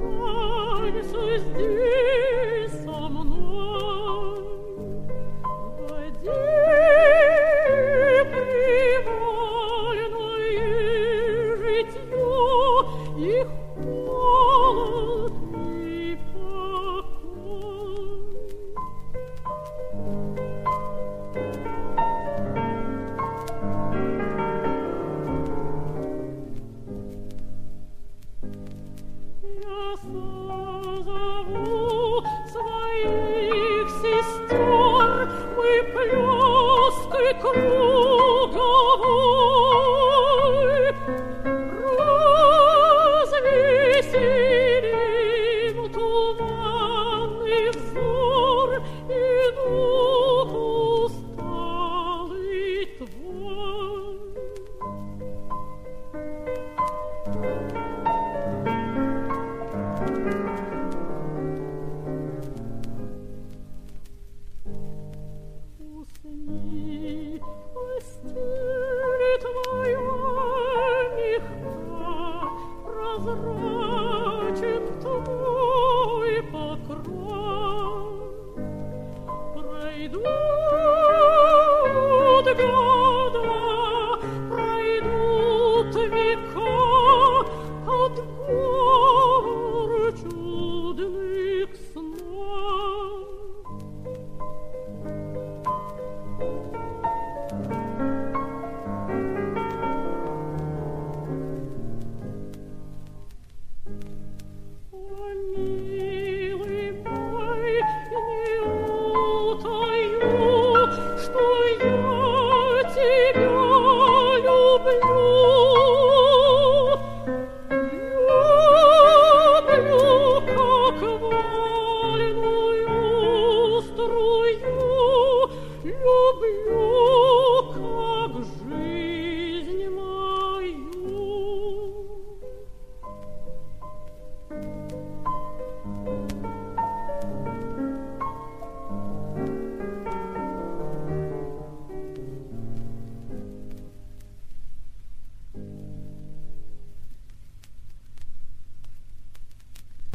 Oh. Oh. road.